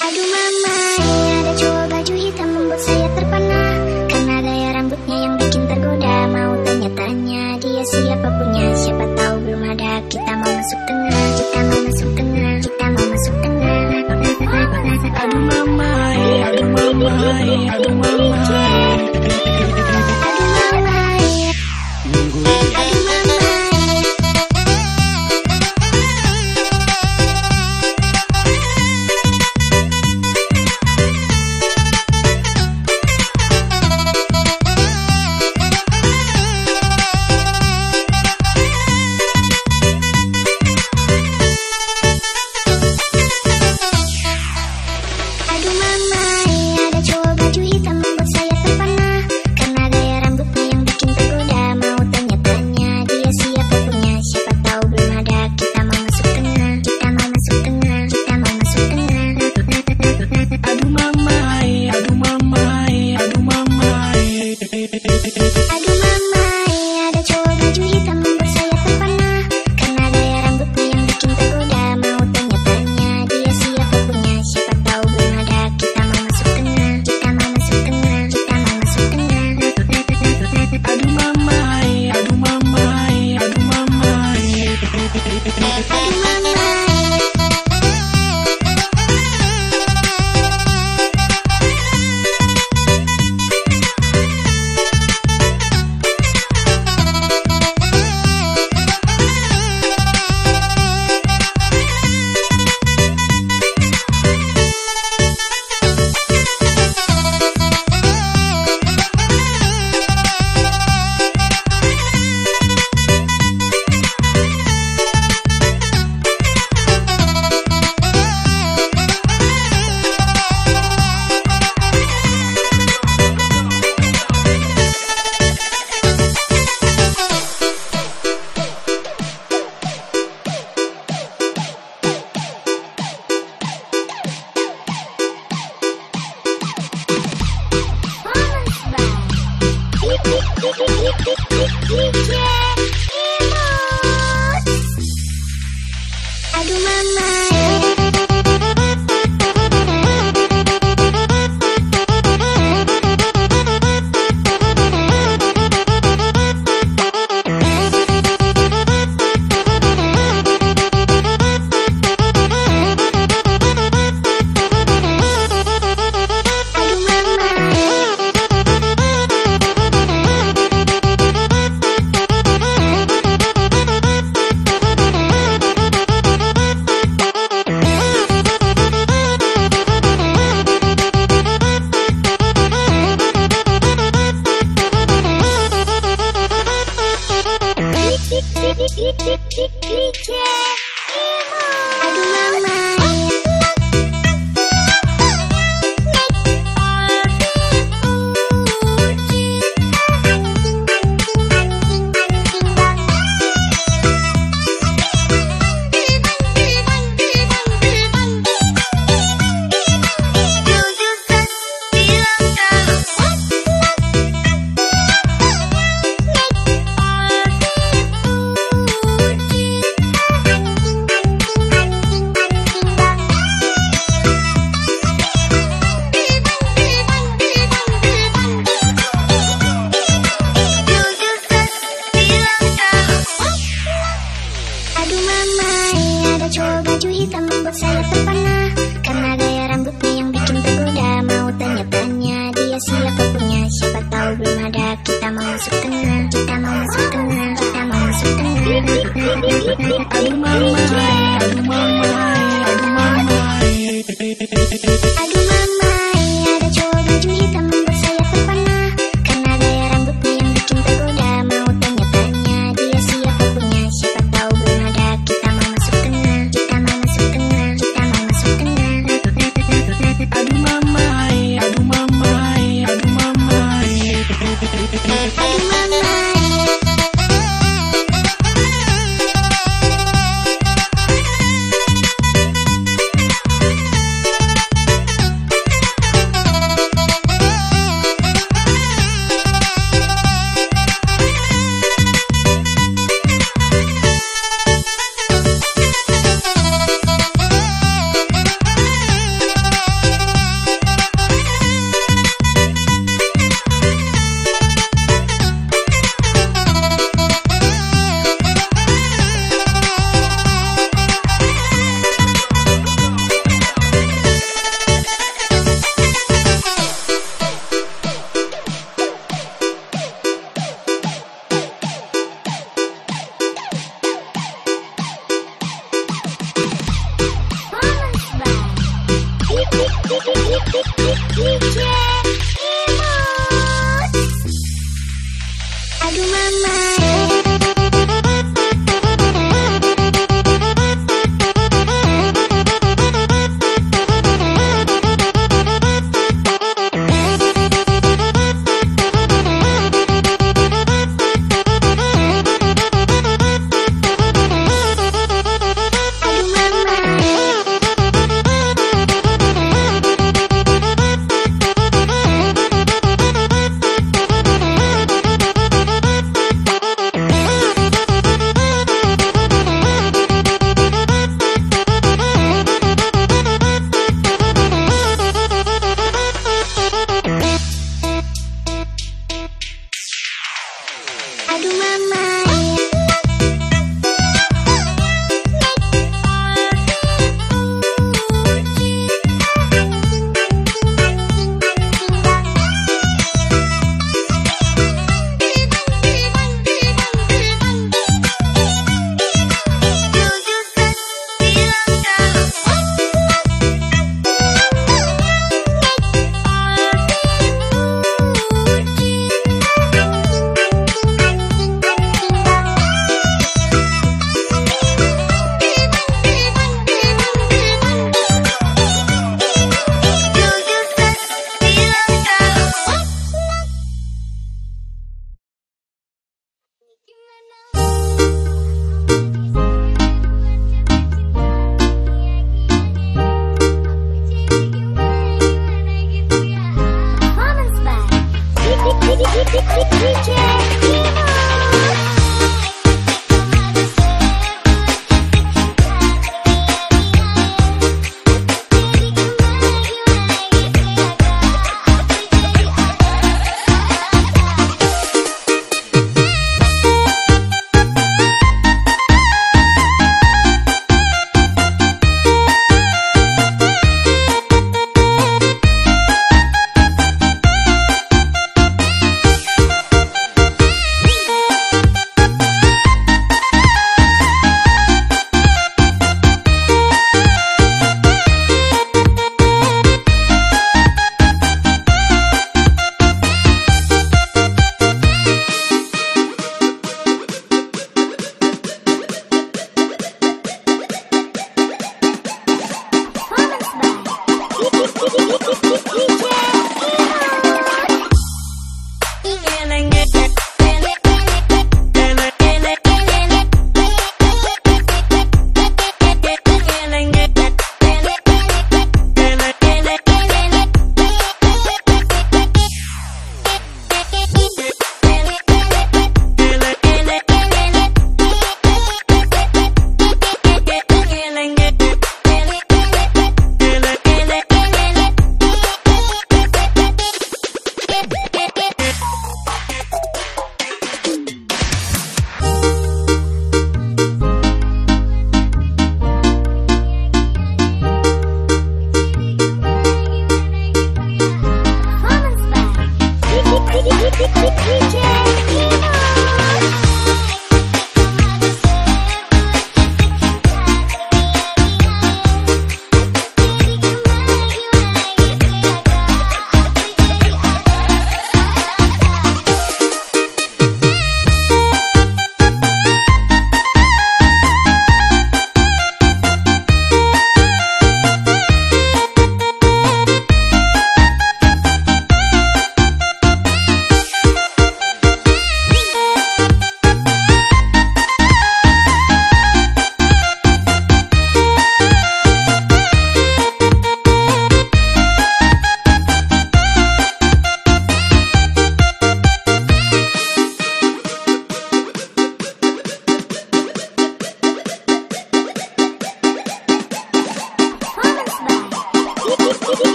Aduh mama, ini ada cowok baju hitam membuat saya terpana Karena gaya rambutnya yang bikin tergoda Mau tanya-tanya dia siapa punya Siapa tahu belum ada, kita mau masuk tengah Kita mau masuk tengah, kita mau masuk tengah Aduh mama, aduh mama, aduh mama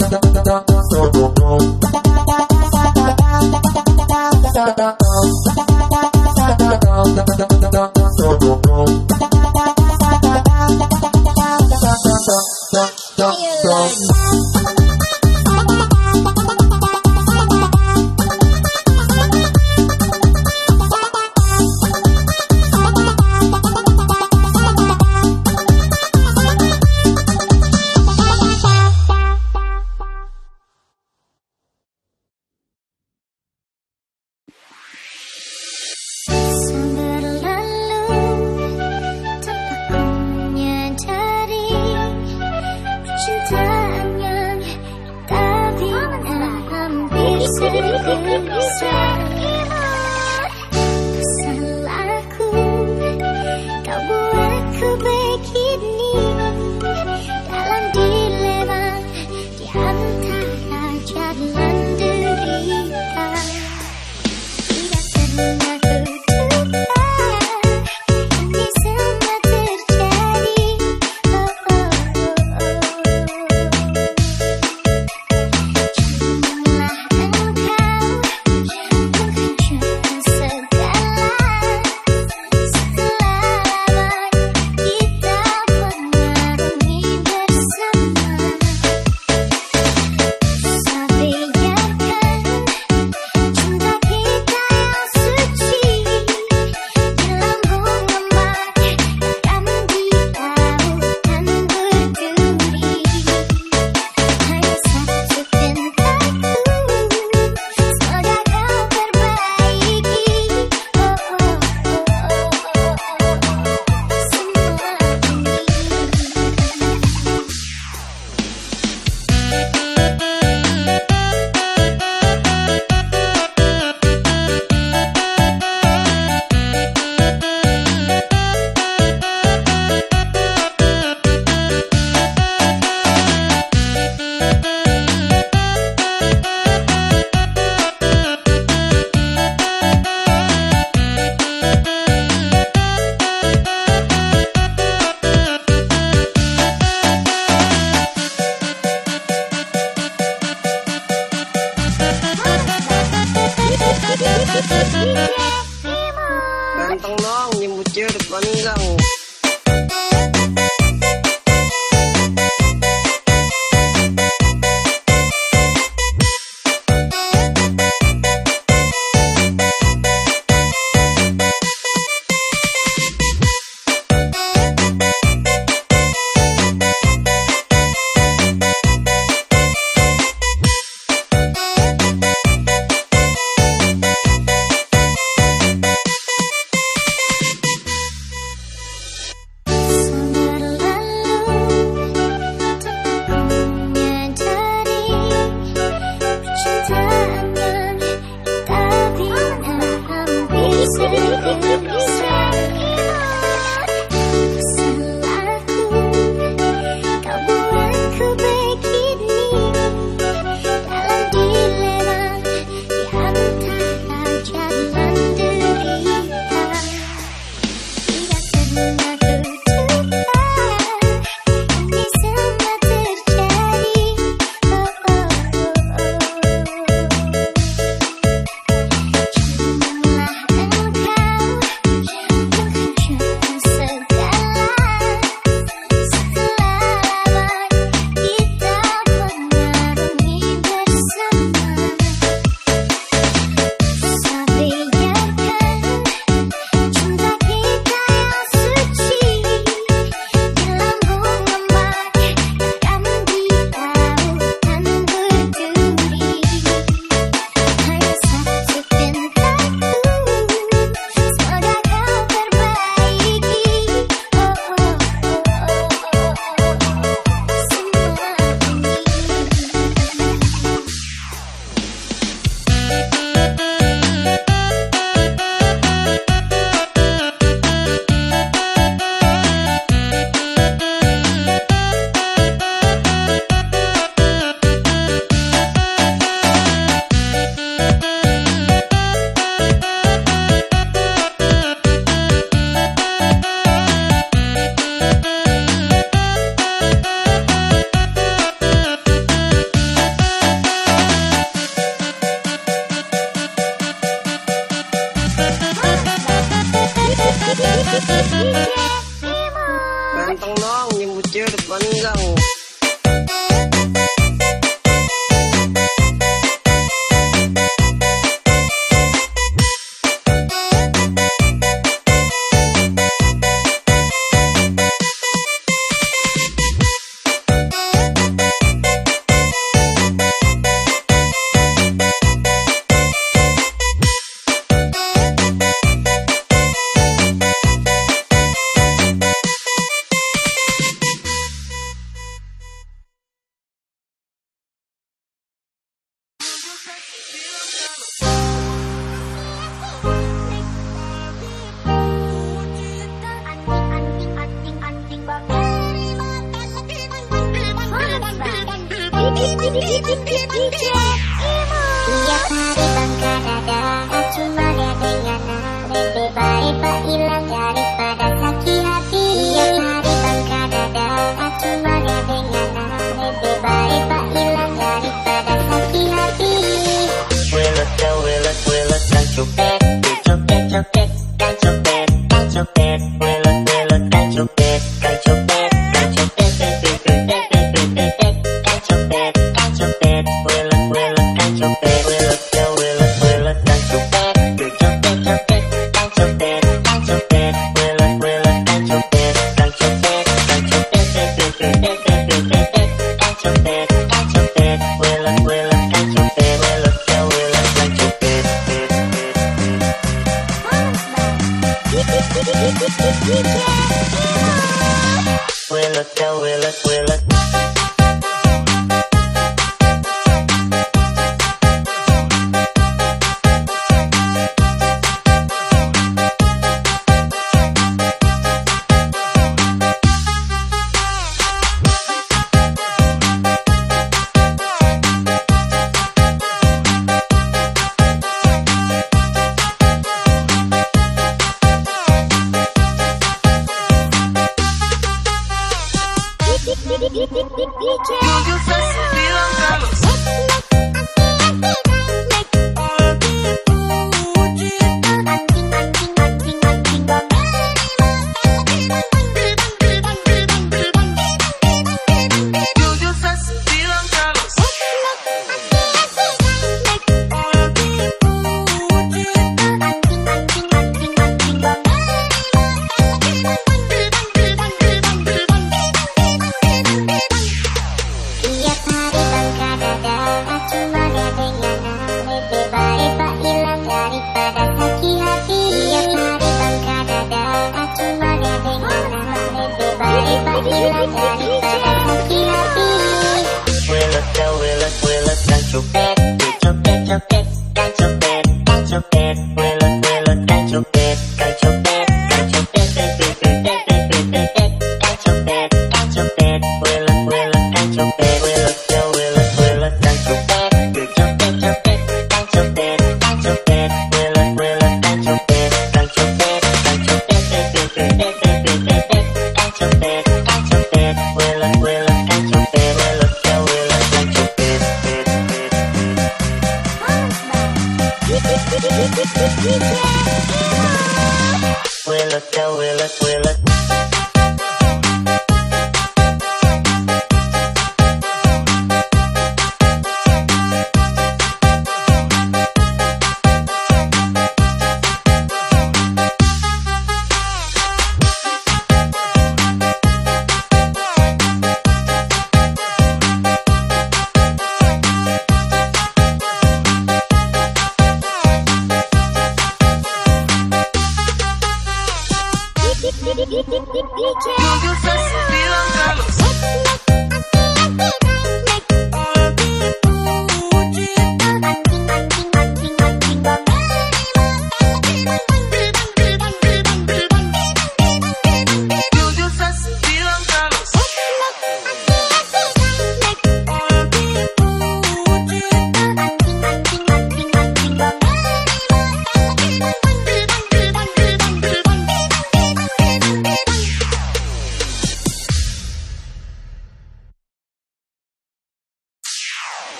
So don't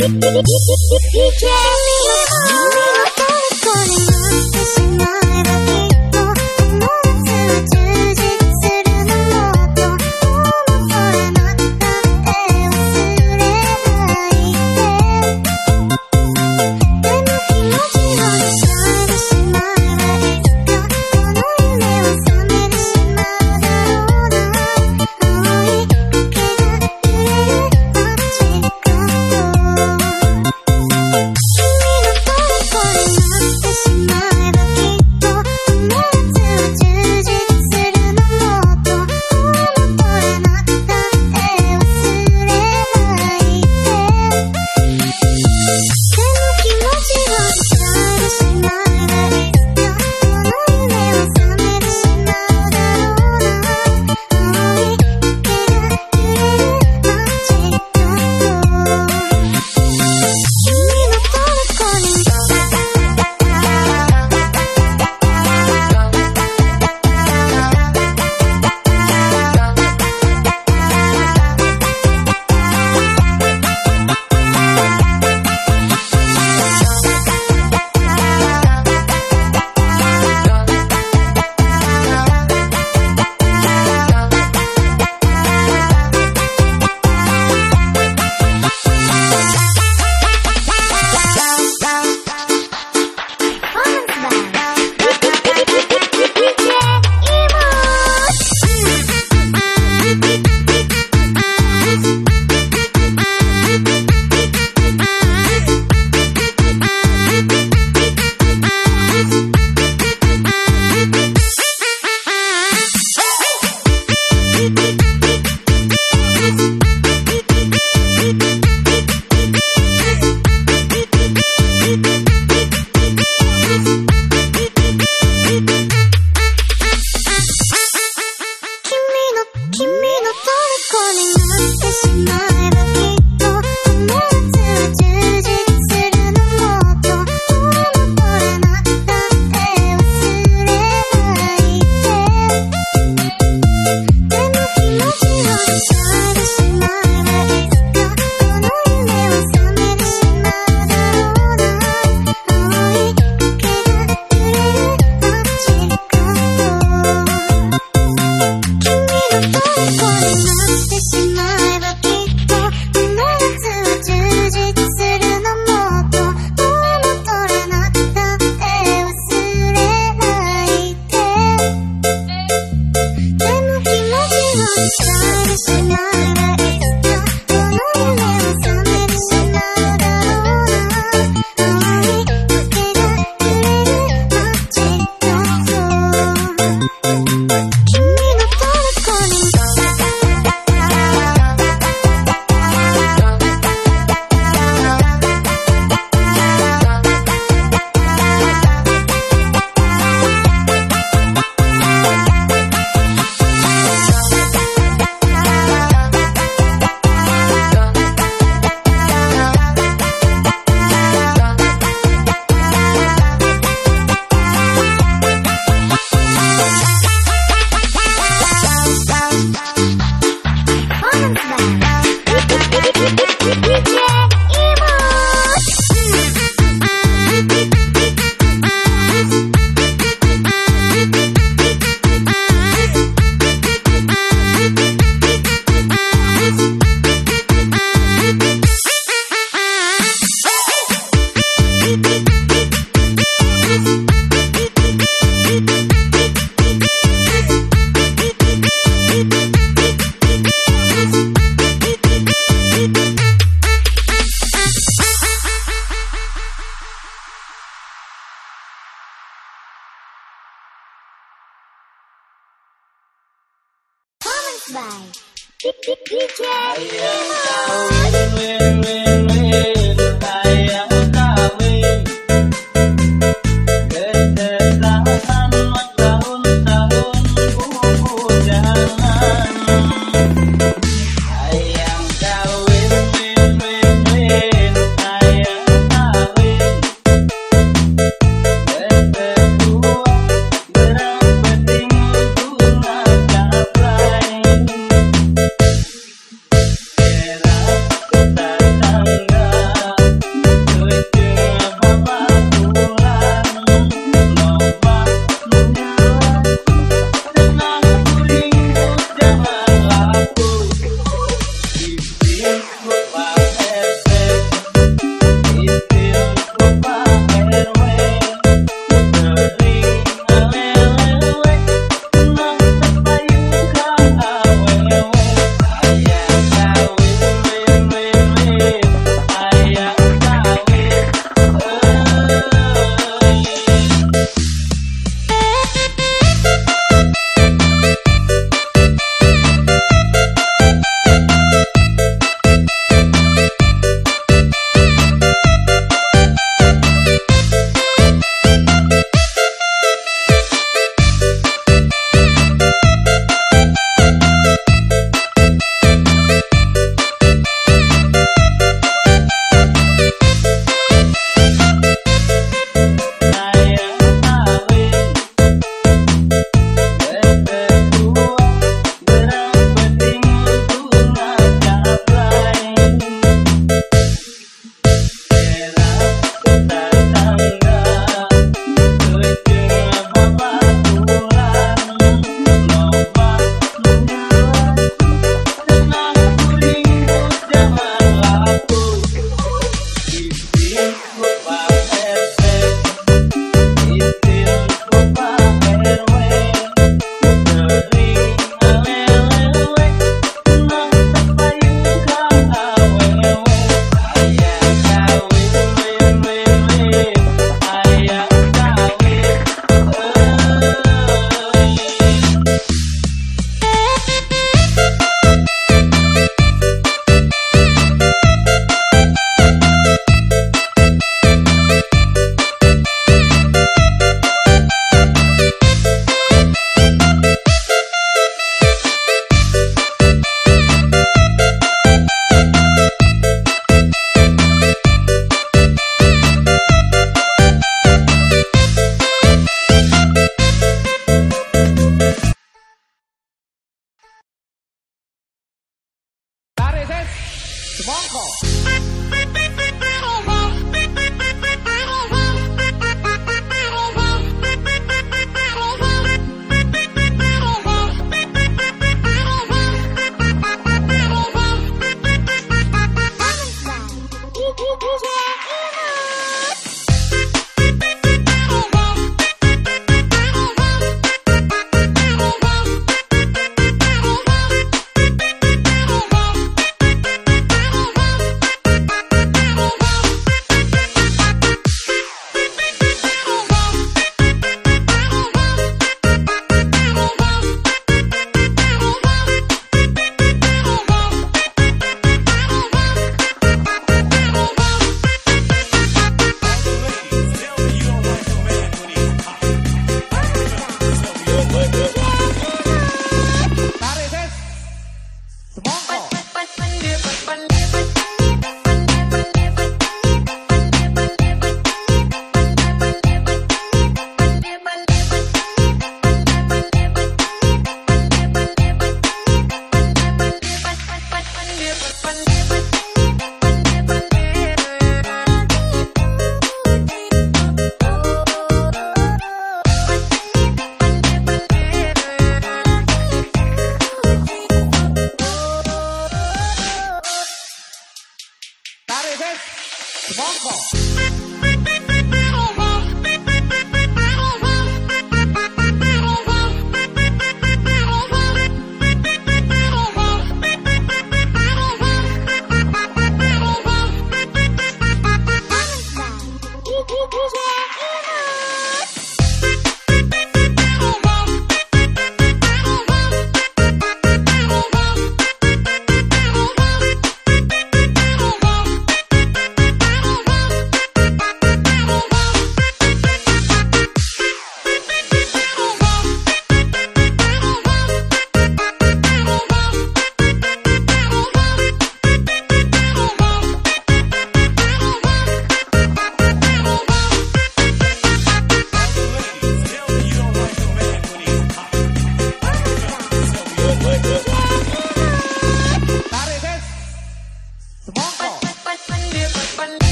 DJ ミルコ夢のテレコレ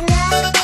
tonight.